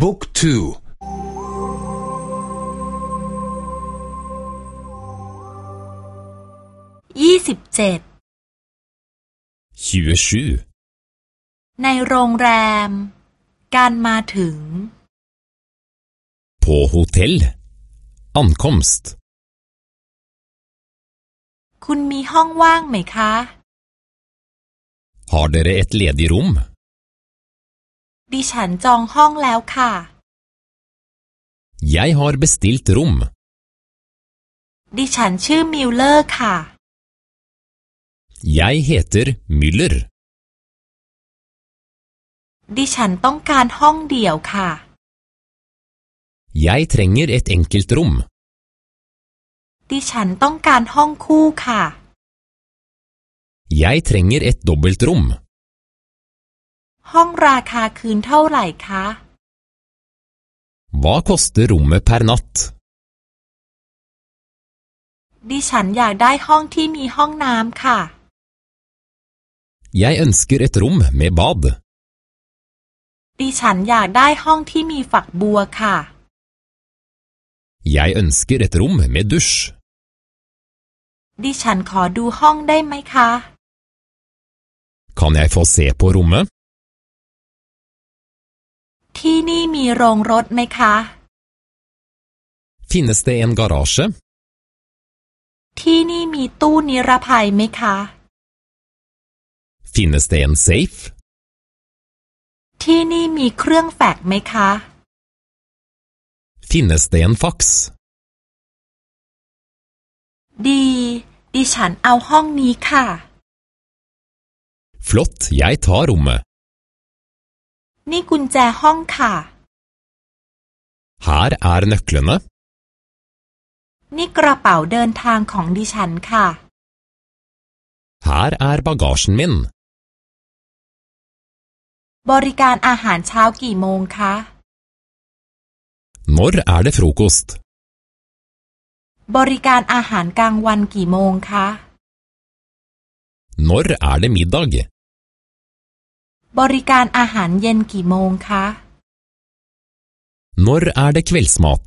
บุ๊กทูยี่สิบเจ็ดในโรงแรม การมาถึง På hotell Ankomst คุณมีห้องว่างไหมคะ Har dere et ledig rom? ดิฉันจองห้องแล้วค่ะ Jeg har bestilt rom. ดิฉันชื่อมิลเลอร์ค่ะ Jeg heter Müller. ดิฉันต้องการห้องเดี่ยวค่ะ Jeg trenger et enkelt rom. ดิฉันต้องการห้องคู่ค่ะ Jeg trenger et dobbelt rom. ห้องราคาคืนเท่าไหร่คะ Hva koster rommet per natt? ดิฉันอยากได้ห้องที่มีห้องน้ำค่ะ Jeg ønsker et rom med bad. ดิฉันอยากได้ห้องที่มีฝักบัวค่ะ Jeg ønsker et rom med dusj. ดิฉันขอดูห้องได้ไหมคะ Kan jeg få se på rommet? ที่นี่มีโรงรถไหมคะ Finnes det en garasje? ที่นี่มีตู้นิรภัยไหมคะ Finnes det en safe? ที่นี่มีเครื่องแฟกซ์ไหมคะ Finnes det en fax? ดี ดิฉันเอาห้องนี้ค่ะ Flott, jeg tar rommet. นี่กุญแจห้องค่ะ Her er nøklene. นี่กระเป๋าเดินทางของดิฉันค่ะ Her er bagasjen min. บริการอาหารเช้ากี่โมงคะ Når er det frokost? บริการอาหารกลางวันกี่โมงคะ Når er det middag? บริการอาหารเย็นกี่โมงคะ Når er det kveldsmat?